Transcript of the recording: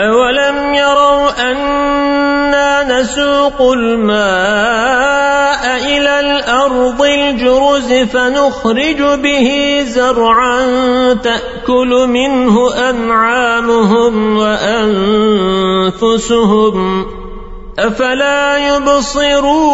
أولم يروا أنا نسوق الماء إلى الأرض الجرز فنخرج به زرعا تأكل منه أنعامهم وأنفسهم أفلا يبصرون